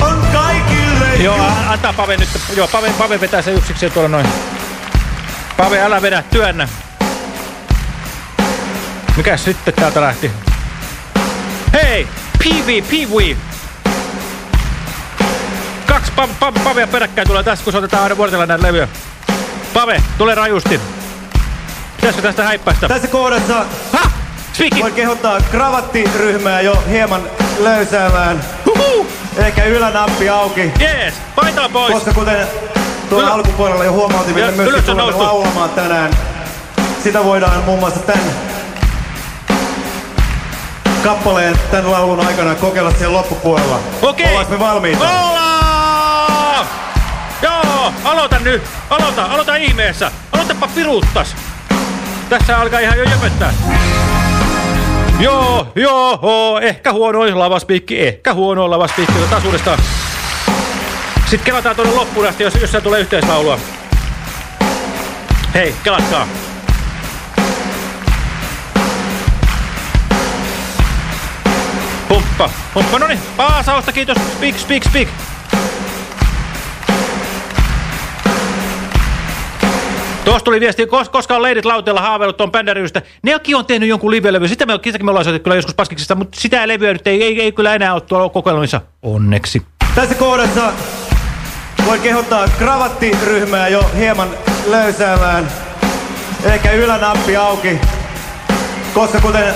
on kaikille Joo, antaa Pave nyt. Joo, Pave, Pave vetää se yksiksi tuolla noin. Pave, älä vedä, työnnä. Mikäs sitten täältä lähti? Hei! Pivi, Pivi! Kaksi pa pa Pavea peräkkäin tulee tässä, kun otetaan aina vuorotella näitä levyjä. Pave, tule rajusti. Pitäisikö tästä häippäistä? Tässä kohdassa ha! voin kehottaa kravattiryhmää jo hieman löysäämään. Huhu! Ehkä ylänappi auki. Jees, paita pois. Koska kuten tuolla Ylä- alkupuolella jo huomautimme, Ja me myöskin ylös on tulemme laulamaan tänään. Sitä voidaan muun muassa tämän kappaleen, tämän laulun aikana kokeilla siellä loppupuolella. Okei. Ollaanko me valmiita? Ollaan! Joo, aloita nyt. Aloita, aloita ihmeessä. Aloitapa piruuttas. Tässä alkaa ihan jo jöpöttää. Joo, joo, ehkä huono lavaspiikki, ehkä huono lavaspiikki. Taas uudestaan. Sitten kelataan tuonne loppuun asti, jos, jos siellä tulee yhteislaulua. Hei, kelatkaa. Pumppa, pumppa, no niin, Paasausta, kiitos, speak, speak, speak. Tuosta tuli viesti, kos, koska on leidit lauteella haaveillut tuon bänderiystä. Nekin on tehnyt jonkun live-levy. Sitä me, sitäkin me ollaan soitettu kyllä joskus paskiksista, mutta sitä levyä nyt ei, ei, ei kyllä enää ole tuolla kokoelmissa. Onneksi. Tässä kohdassa voin kehottaa kravattiryhmää jo hieman löysäämään. Ehkä ylänappi auki. Koska kuten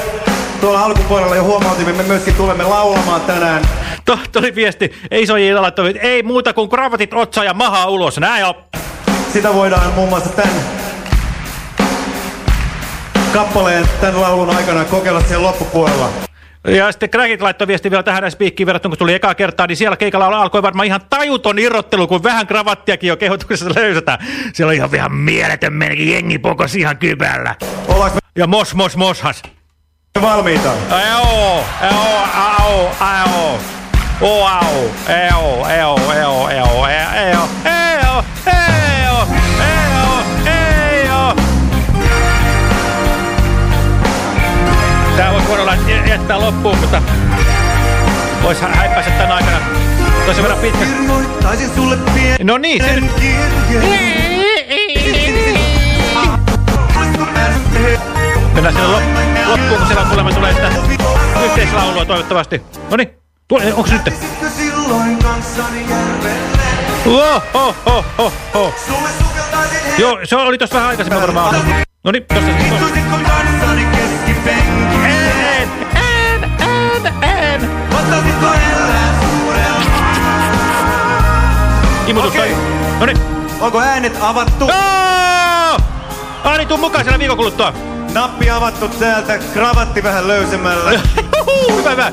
tuolla alkupuolella jo huomautimme, me myöskin tulemme laulamaan tänään. Tuo tuli viesti, ei soji laittoi, ei muuta kuin kravatit otsa ja maha ulos. Näin on. Sitä voidaan muun muassa tämän kappaleen, tämän laulun aikana kokeilla siellä loppupuolella. Ja sitten Crackit laittoi viesti vielä tähän spiikkiin verrattuna, kun tuli ekaa kertaa, niin siellä keikalla alkoi varmaan ihan tajuton irrottelu, kun vähän kravattiakin jo kehotuksessa löysätään. Siellä on ihan ihan mieletön menikin jengi pokos ihan kypällä. Ollaanko Ja mos mos moshas. valmiita? Eo, eo, au, eo, eo, eo, eo, eo, eo, eo, Tää voisi voida lait- jättää loppuun, mutta vois hä- häippäistä tän aikana. Toisen verran pitkä. No niin, se nyt. Mennään sinne lop loppuun, kun siellä on kuulemma tulee sitä yhteislaulua toivottavasti. Noniin, onko se nyt? silloin kanssani järvelle. Oh, oh, oh, oh, oh. Joo, se oli tossa vähän aikaisemmin varmaan. Noniin, tosta se. Imutus Okei. okay. Noniin. Onko äänet avattu? Oh! Ani, tuu mukaan siellä viikon kuluttua. Nappi avattu täältä, kravatti vähän löysemmällä. hyvä, hyvä.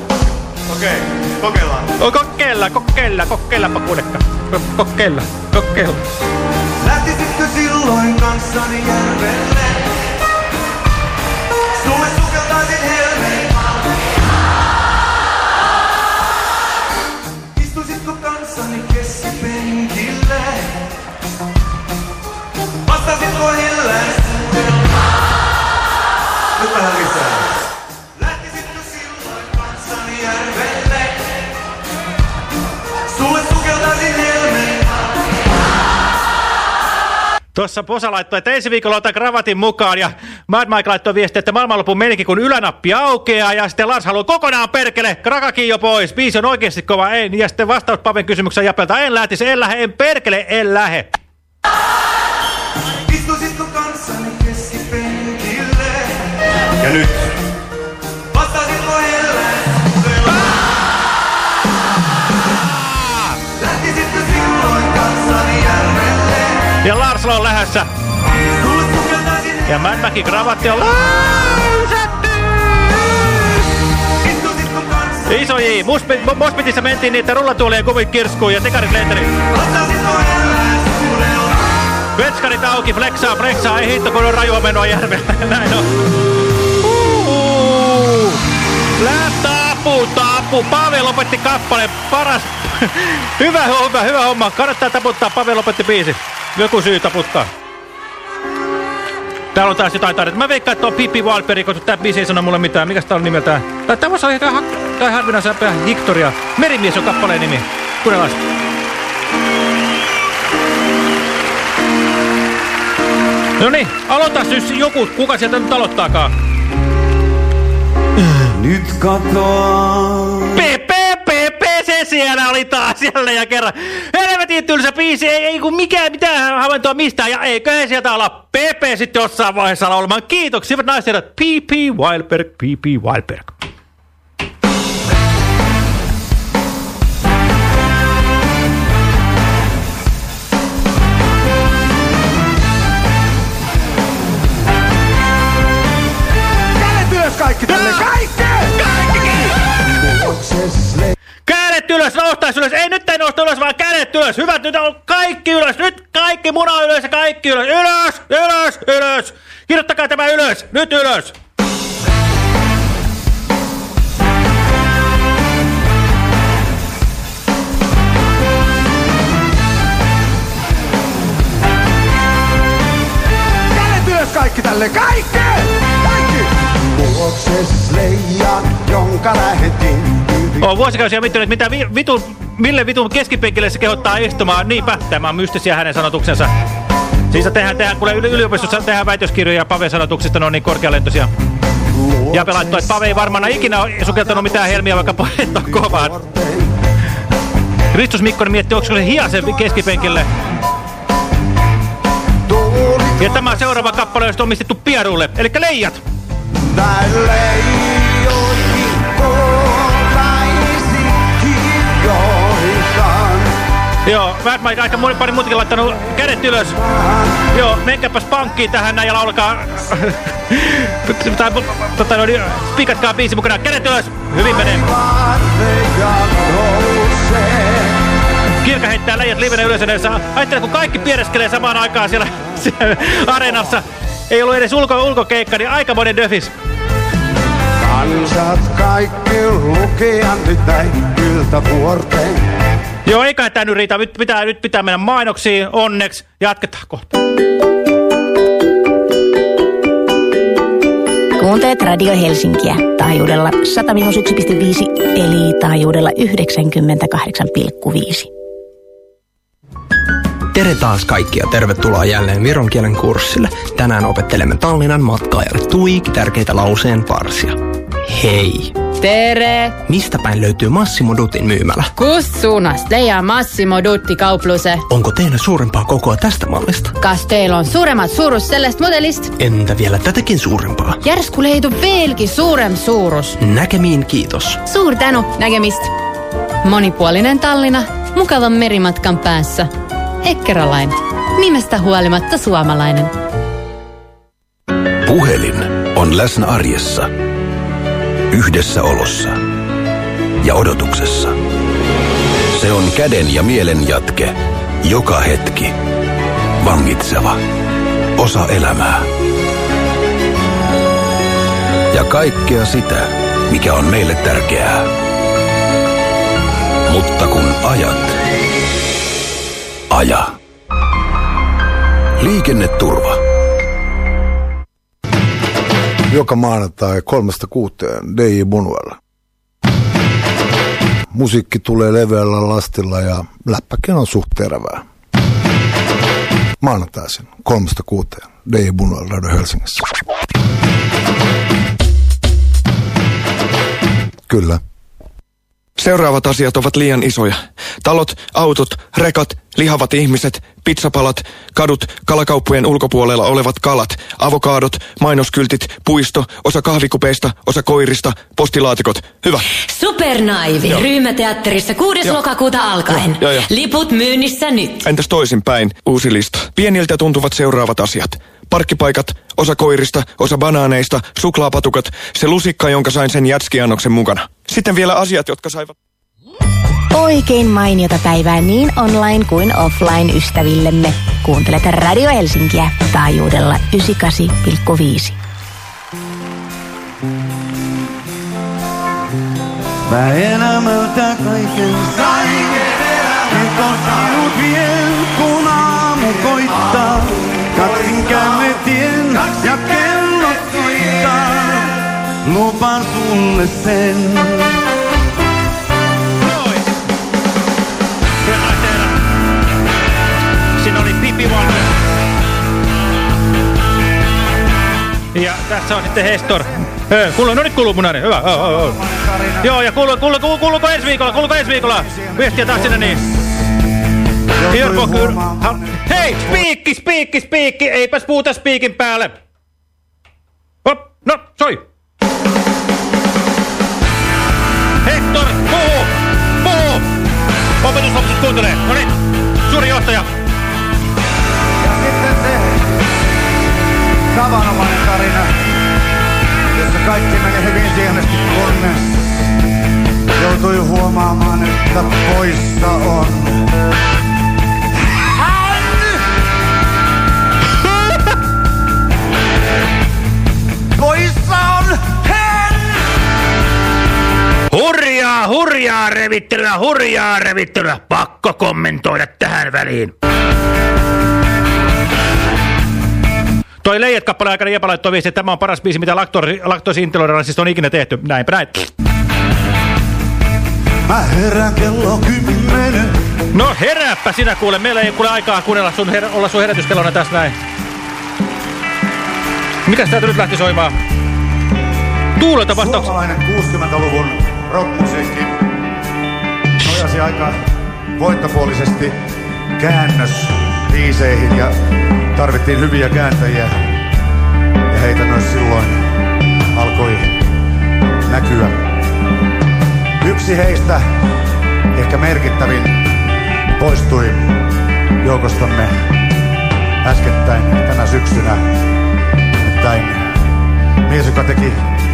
Okei, kokeillaan. Oh, kokeilla, kokeilla, kokeillapa kuulekka. Ko- Kokeilla, kokeilla. Lähtisitkö silloin kanssani järvelle? Tuossa Posa laittoi, että ensi viikolla otan kravatin mukaan ja Mad Mike laittoi viesti, että maailmanlopun menikin, kun ylänappi aukeaa ja sitten Lars haluaa kokonaan perkele, krakakin jo pois, biisi on oikeasti kova, ei. Ja sitten vastaus Paven kysymyksen Japelta, en lähtisi, en lähe, en perkele, en lähe. Ja nyt. Ja Lars on lähdössä. Ja Macin kravatti on löysätty. Iso J. Mospitissä mentiin niin, että rullatuolien kuvit kirskuun ja tekarit suudella? Vetskarit auki, flexaa, flexaa, ei hitto kun on rajua menoa järvellä. Näin on. Uhu. Tapu, tapu. Pave lopetti kappaleen. Paras. hyvä homma, hyvä homma. Kannattaa taputtaa. Pave lopetti biisi. Joku syy taputtaa. Täällä on taas jotain taidetta. Mä veikkaan, että on Pippi Walperi, koska tää biisi ei sano mulle mitään. Mikäs tää on nimeltään? Tai tää voisi olla tai harvinaisen Victoria. Merimies on kappaleen nimi. Kuunnellaan. No niin, aloita nyt joku, kuka sieltä nyt aloittaakaan. Nyt katoaa. Siellä oli taas jälleen ja kerran. Helvetin tylsä biisi, ei, ei kun mikään, mitään havaintoa mistään. Ja eiköhän sieltä olla Pepe sitten jossain vaiheessa ala olemaan. Kiitoksia, hyvät naiset. P.P. Wildberg, P.P. Wildberg. Kaikki tälle, kaikki! Kädet ylös, noustais ylös. Ei nyt ei nousta ylös, vaan kädet ylös. Hyvät, nyt on kaikki ylös. Nyt kaikki muna ylös ja kaikki ylös. Ylös, ylös, ylös. Kirjoittakaa tämä ylös. Nyt ylös. Kädet ylös kaikki tälle, kaikki! Kaikki! Luokses leija, jonka lähetin. On vuosikausia miettinyt, mitä vi, vitu, mille vitun keskipenkille se kehottaa istumaan. Niinpä, tämä on mystisiä hänen sanotuksensa. Siis tehdään, tehdään kuule yli- yliopistossa tehdään väitöskirjoja Paven sanotuksista, ne on niin korkealentoisia. Ja laittoi, että Pave ei varmaan ikinä sukeltanut mitään helmiä, vaikka puheet on kovat. Kristus Mikkonen mietti, onko se hiasen keskipenkille. Ja tämä seuraava kappale, on omistettu Pierulle, eli Leijat. Näin leijoihin Joo, Mad Mike aika moni pari muutakin laittanut kädet ylös. Joo, menkääpäs pankkiin tähän näin ja laulakaa tota, no, pikatkaa biisi mukana. Kädet ylös. Hyvin menee. Kirka heittää läjät livenä yleisön edessä. Ajattele, kun kaikki piereskelee samaan aikaan siellä, siellä areenassa. Ei ollut edes ulko, ulkokeikka, niin aikamoinen döfis. Kansat kaikki lukijan nyt yltä vuorten. Joo, eikä tämä nyt riitä. Nyt pitää, nyt pitää mennä mainoksiin. Onneksi. Jatketaan kohta. Kuuntelet Radio Helsinkiä taajuudella 101,5 eli taajuudella 98,5. Tere taas kaikki ja tervetuloa jälleen viron kielen kurssille. Tänään opettelemme Tallinnan matkaajalle tuiki tärkeitä lauseen parsia. Hei! Tere! Mistä päin löytyy Massimo Dutin myymälä? Kust suunnasta leiaa Massimo Dutti kaupluse. Onko teillä suurempaa kokoa tästä mallista? Kas teillä on suuremmat suurus sellaista modellista? Entä vielä tätäkin suurempaa? Järsku leidu vieläkin suurem suurus. Näkemiin kiitos. Suur tänu näkemistä. Monipuolinen Tallinna, mukavan merimatkan päässä. Ekkerolain. Nimestä huolimatta suomalainen. Puhelin on läsnä arjessa. Yhdessäolossa. Ja odotuksessa. Se on käden ja mielen jatke. Joka hetki. Vangitseva. Osa elämää. Ja kaikkea sitä, mikä on meille tärkeää. Mutta kun ajat, aja. Liikenneturva. Joka maanantai kolmesta kuuteen DJ Bunuella. Musiikki tulee leveällä lastilla ja läppäkin on suht terävää. Maanantaisin kolmesta kuuteen DJ Bunuella Radio Helsingissä. Kyllä. Seuraavat asiat ovat liian isoja. Talot, autot, rekat, lihavat ihmiset, pizzapalat, kadut, kalakauppujen ulkopuolella olevat kalat, avokaadot, mainoskyltit, puisto, osa kahvikupeista, osa koirista, postilaatikot. Hyvä. Supernaivi, Joo. ryhmäteatterissa 6. Joo. lokakuuta alkaen. Joo, joo. Liput myynnissä nyt. Entäs toisinpäin? Uusi lista. Pieniltä tuntuvat seuraavat asiat. Parkkipaikat, osa koirista, osa banaaneista, suklaapatukat, se lusikka, jonka sain sen jätskiannoksen mukana. Sitten vielä asiat, jotka saivat... Oikein mainiota päivää niin online kuin offline ystävillemme. Kuuntelet Radio Helsinkiä taajuudella 98,5. Mä elämältä kaiken sain. Lupaan sulle sen. Siinä oli Pipi. Ja tässä on sitten Hestor. Öö, kuuluu, no nyt kuuluu munainen. Hyvä. Oh, oh, oh. Joo, ja kuuluu, kuuluu, kuuluu, kuuluuko ensi viikolla? Kuuluuko ensi viikolla? Viestiä taas sinne niin. Jorko Hei, spiikki, spiikki, spiikki. Eipäs puhuta spiikin päälle. Hop, no, soi. Hector, puhu, puhu. Opetuslapset kuuntelee. No niin, suuri johtaja. Sitten se tavanomainen tarina, jossa kaikki meni hyvin hienosti kunne. Joutui huomaamaan, että poissa on. Hurjaa, hurjaa revittelyä, hurjaa revittelyä. Pakko kommentoida tähän väliin. Toi Leijet kappaleen aikana Jepa laittoi viesti, että tämä on paras biisi, mitä laktoosiintoleranssista on ikinä tehty. Näinpä näin. Mä herään kello kymmenen. No herääpä sinä kuule, meillä ei kuule aikaa kuunnella sun her olla sun herätyskellona tässä näin. Mikäs täältä nyt lähti soimaan? Tuuleta vastaus. Suomalainen 60-luvun rockmusiikki nojasi aika voittopuolisesti käännösbiiseihin ja tarvittiin hyviä kääntäjiä. Ja heitä myös silloin alkoi näkyä. Yksi heistä, ehkä merkittävin, poistui joukostamme äskettäin tänä syksynä. Nimittäin mies, joka teki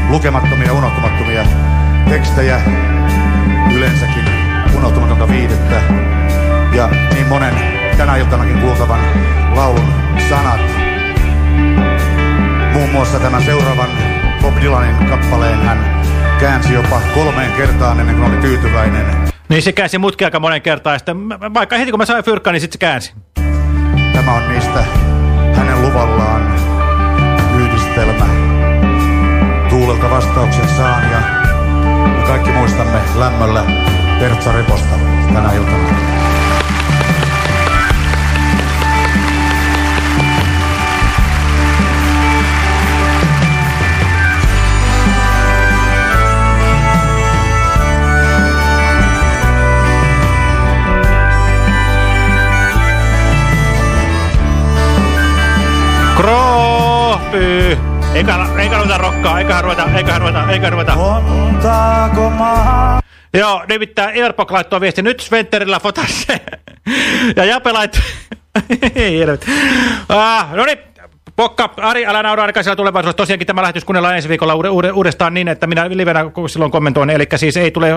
lukemattomia, unohtumattomia tekstejä, yleensäkin unohtumatonta viidettä ja niin monen tänä iltanakin kuultavan laulun sanat. Muun muassa tämän seuraavan Bob Dylanin kappaleen hän käänsi jopa kolmeen kertaan ennen kuin oli tyytyväinen. Niin se käänsi mutkin aika monen kertaan, ja sitten vaikka heti kun mä sain fyrkkaan, niin sitten se käänsi. Tämä on niistä hänen luvallaan yhdistelmä. Tuulelta vastauksen saan ja kaikki muistamme lämmöllä Tertsa Reposta tänä iltana. Krohpy! Eikä, eikä ruveta rokkaa, eiköhän ruveta, eiköhän ruveta, eiköhän ruveta. Montaako maa? Joo, nimittäin Airpok laittoi viesti, nyt Sventerillä fotasse. ja Jape laittoi... Ei. Ah, no niin, Pokka, Ari, älä naura ainakaan siellä tulevaisuudessa. Tosiaankin tämä lähetys kuunnellaan ensi viikolla uude, uude, uudestaan niin, että minä livenä silloin kommentoin. Eli siis ei tule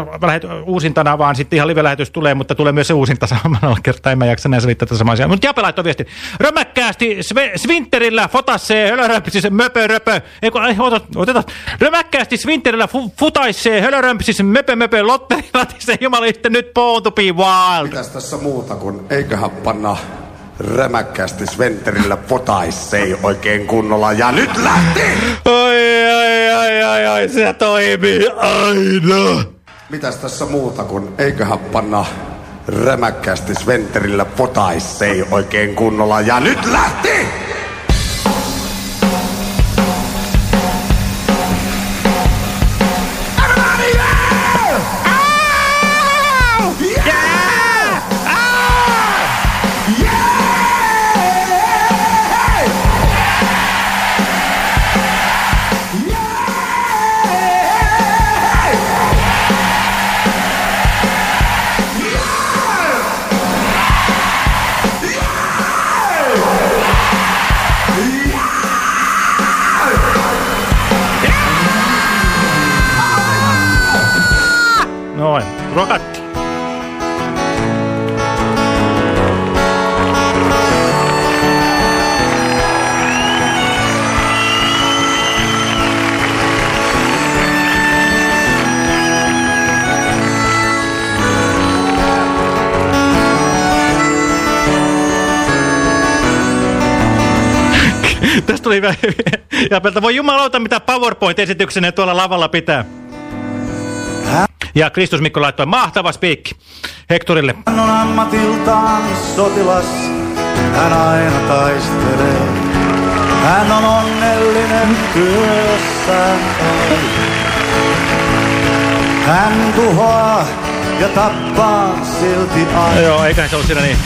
uusintana, vaan sitten ihan live-lähetys tulee, mutta tulee myös se uusinta samalla kertaa. En mä jaksa näin selittää tätä samaa asiaa. Mutta Jape laittoi viesti. Römäkkäästi Svinterillä fotassee hölörömpsis möpö röpö. Ei kun, ai, otat, otetaan. Römäkkäästi Svinterillä fu, futaissee hölörömpsis möpö möpö lotterilatisse. Jumaliste nyt be wild. Mitäs tässä muuta kuin eiköhän panna rämäkkästi Sventerillä potaissei oikein kunnolla. Ja nyt lähti! Oi, ai, ai, ai, ai, se toimii aina. Mitäs tässä muuta kuin eiköhän panna rämäkkästi Sventerillä potaissei oikein kunnolla. Ja nyt lähti! Tuli. Ja peltä, voi jumalauta, mitä PowerPoint-esityksenä tuolla lavalla pitää. Ja Kristus Mikko laittoi mahtava spiikki Hektorille. Hän on ammatiltaan sotilas, hän aina taistelee. Hän on onnellinen työssään. Hän tuhoaa ja tappaa silti aina. Joo, eiköhän se ollut siinä niin.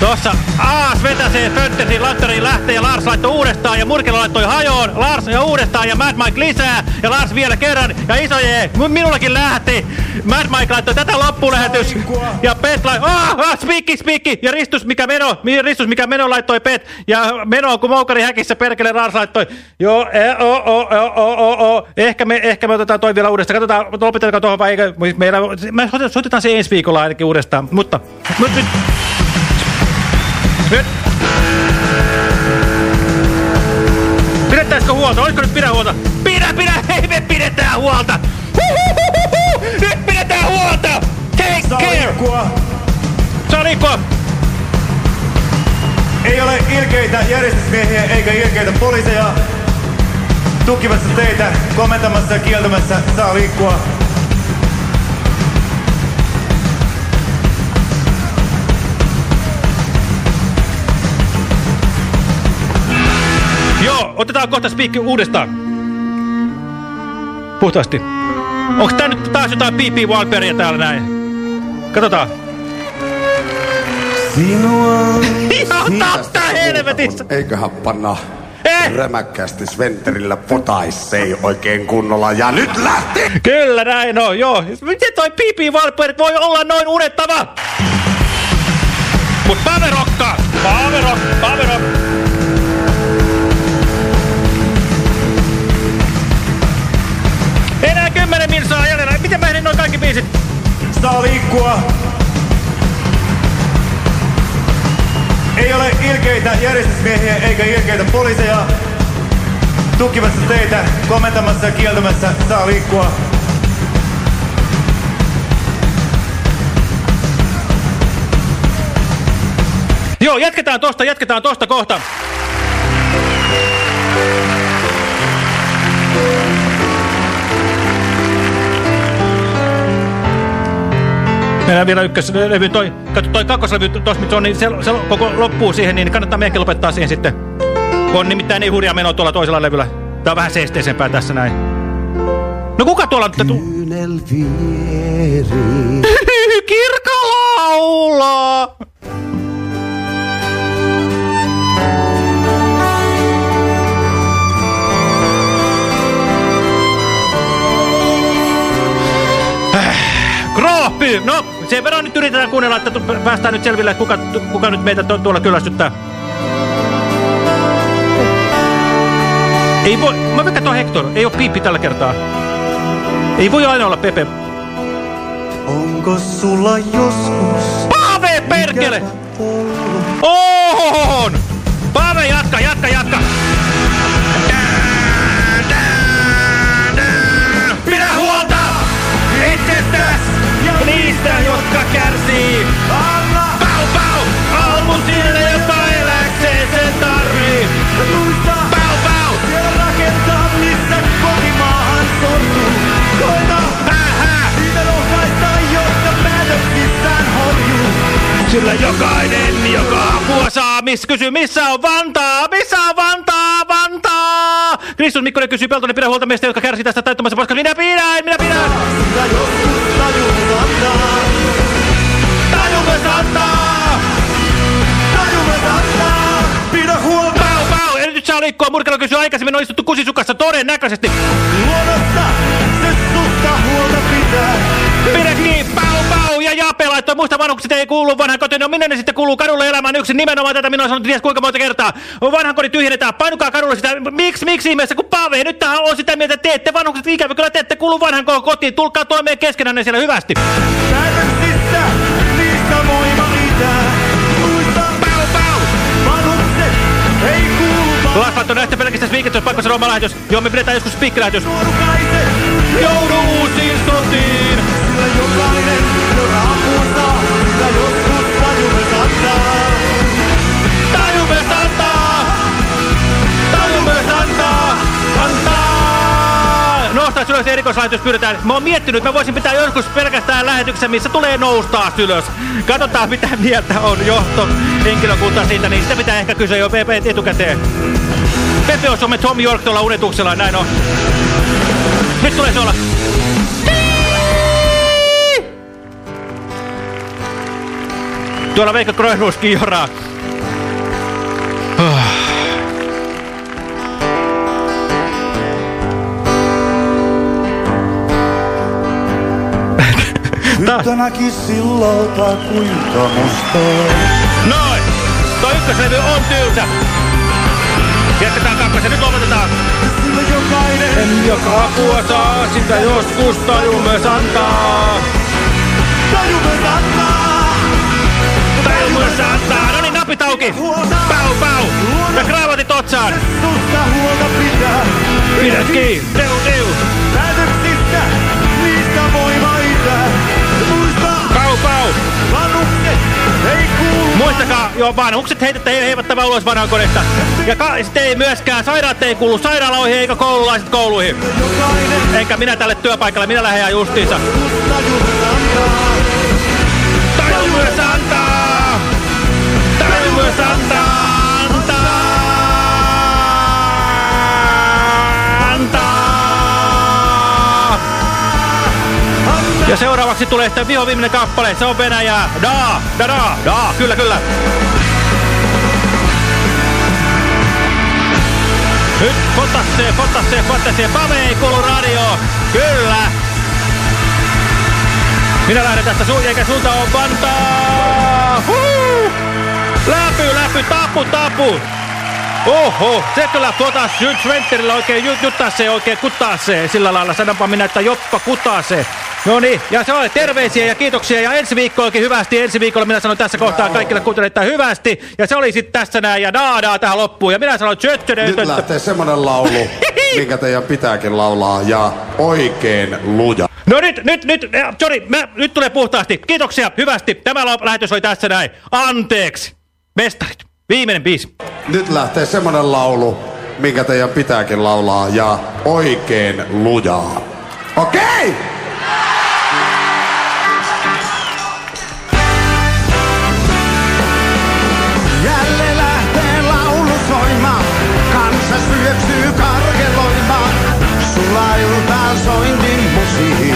Tossa Aas vetäsee Pöntersin Lanteriin lähtee ja Lars laittoi uudestaan ja Murkela laittoi hajoon. Lars ja uudestaan ja Mad Mike lisää ja Lars vielä kerran ja iso jee. Minullakin lähti. Mad Mike laittoi tätä loppulähetys ja Pet laittoi, ah, ah, spiikki, spiikki ja Ristus mikä meno, Ristus mikä meno laittoi Pet ja meno on kuin moukari häkissä perkele Lars laittoi. Joo, e, o, o, o, o, o, o. Ehkä me, ehkä me otetaan toi vielä uudestaan. Katsotaan, lopetetaanko tuohon vai eikö. Meillä, me soitetaan se ensi viikolla ainakin uudestaan, mutta nyt. Nyt. Pidettäisikö huolta? Olisiko nyt pidä huolta? Pidä, pidä! Hei, me pidetään huolta! Huhuhuhuhu! Nyt pidetään huolta! Take care! Saa liikkua! Ei ole ilkeitä järjestysmiehiä eikä ilkeitä poliiseja tukimassa teitä, komentamassa ja kieltämässä. Saa liikkua. Joo, otetaan kohta spiikki uudestaan. Puhtaasti. Onks tää nyt taas jotain PP Walperia täällä näin? Katsotaan. Sinua. Ihan totta helvetissä! Eiköhän panna Eh! rämäkkästi Sventerillä potaissei oikein kunnolla. Ja nyt lähti! Kyllä näin on, joo. Miten toi PP Walper voi olla noin unettava? Mut paverokka! Paverok, paverok! 10 minsaa jäljellä. Miten mä ehdin noin kaikki biisit? Saa liikkua. Ei ole ilkeitä järjestysmiehiä eikä ilkeitä poliiseja. Tukimassa teitä, komentamassa ja kieltämässä saa liikkua. Joo, jatketaan tosta, jatketaan tosta kohta. Meillä vielä ykköslevy, toi, toi kakkoslevy tossa, mitä on, niin se, se koko loppuu siihen, niin kannattaa meidänkin lopettaa siihen sitten. On nimittäin niin hurjaa menoa tuolla toisella levyllä. Tää on vähän seesteisempää tässä näin. No kuka tuolla nyt... Tu Kirka laulaa! Krooppi! No, sen verran nyt yritetään kuunnella, että päästään nyt selville, kuka, kuka nyt meitä tu tuolla kyllästyttää. Ei voi, mä veikkaan, että on Hector. Ei ole piippi tällä kertaa. Ei voi aina olla Pepe. Onko sulla joskus... Paave, perkele! On! Paave, jatka, jatka, jatka! Jotka kärsii. Anna pau pau, almu sille, joka eläkseen sen tarvii. Muista pau pau, siellä rakentaa, missä kotimaahan sortuu. Koita hähä, siitä rohkaista, jotka päätöksissään horjuu. Sillä jokainen, joka apua saa, miss kysyy, missä on Vantaa? Missä on Vantaa? Kristus Mikkonen kysyy Peltonen, pidä huolta meistä, jotka kärsii tästä taittomassa paskasta. Minä pidän, minä pidän! Taju myös antaa! Taju myös antaa! Pidä huolta! Pau, pau! Eli nyt saa liikkua. Murkelo kysyy aikaisemmin, on istuttu kusisukassa todennäköisesti. Luonnosta se susta huolta pitää. Pidä kiinni, pau, pau! Laittoi, muista vanhukset ei kuulu vanhan kotiin. No minne ne sitten kuuluu kadulle elämään yksin? Nimenomaan tätä minä olen sanonut ties kuinka monta kertaa. Vanhan kodin tyhjennetään, painukaa kadulle sitä. Miksi, miksi ihmeessä, kun Pave nyt tähän on sitä mieltä, että te ette vanhukset ikävä kyllä te ette kuulu vanhan kotiin. Tulkaa toimeen keskenään siellä hyvästi. Päätöksissä, niistä kuulu Lasvattu näistä pelkästään viikettä, pakko sanoa oma lähetys. Joo, me pidetään joskus spiikkilähetys. Joudu uusiin sotiin. Sillä jokainen, joka Nostaa ylös erikoislähetys pyydetään. Mä oon miettinyt, mä voisin pitää joskus pelkästään lähetyksen, missä tulee noustaa ylös. Katsotaan, mitä mieltä on johto henkilökunta siitä, niin sitä pitää ehkä kysyä jo etukäteen. Pepe on Suomen Tom York tuolla unetuksella, näin on. Nyt tulee se olla. Tuolla Veikka Kroenruuskin joraa. Tyttö näki sillalta kuinka mustaa. Noin! Toi ykköslevy on tylsä. Jatketaan kakkosen, nyt lopetetaan. Sillä jokainen, En joka apua saa, sitä joskus taju myös antaa. taju myös antaa. Taju myös antaa. No niin, napit auki. Pau, pau. Ja kraavatit otsaan. Susta huolta pitää. Pidä kiinni. Deu, deu. Päätöksistä, niistä voima itää. Pau. vanhukset ei kuulu. Muistakaa, joo, vanhukset heitettä ei heivattava ulos vanhan kodista. Ja sitten ei myöskään, sairaat ei kuulu sairaaloihin eikä koululaiset kouluihin. Enkä minä tälle työpaikalle, minä lähden justiinsa. Ja seuraavaksi tulee sitten viho viimeinen kappale, se on Venäjää. Da, da, da, da, kyllä, kyllä. Nyt potassee, potassee, potassee. Pave ei kuulu radio. Kyllä. Minä lähden tästä suun, eikä suunta on Vantaa. Huu! Läpy, läpy, tapu, tapu. Oho, se kyllä tuota Sventerillä oikein jut, juttaa se oikein kuttaa se. Sillä lailla sanonpa minä, että joppa kutaa se. No niin, ja se oli terveisiä ja kiitoksia ja ensi viikkoakin hyvästi. Ensi viikolla minä sanon tässä kohtaa kaikille kuuntelijoille, että hyvästi. Ja se oli sitten tässä näin ja daadaa tähän loppuun. Ja minä sanon tjöttönen. Nyt tötö. lähtee semmonen laulu, mikä teidän pitääkin laulaa ja oikein luja. No nyt, nyt, nyt, sorry, mä, nyt tulee puhtaasti. Kiitoksia hyvästi. Tämä lähetys oli tässä näin. Anteeksi. Mestarit. Viimeinen biisi. Nyt lähtee semmonen laulu, minkä teidän pitääkin laulaa ja oikein lujaa. Okei! Okay! be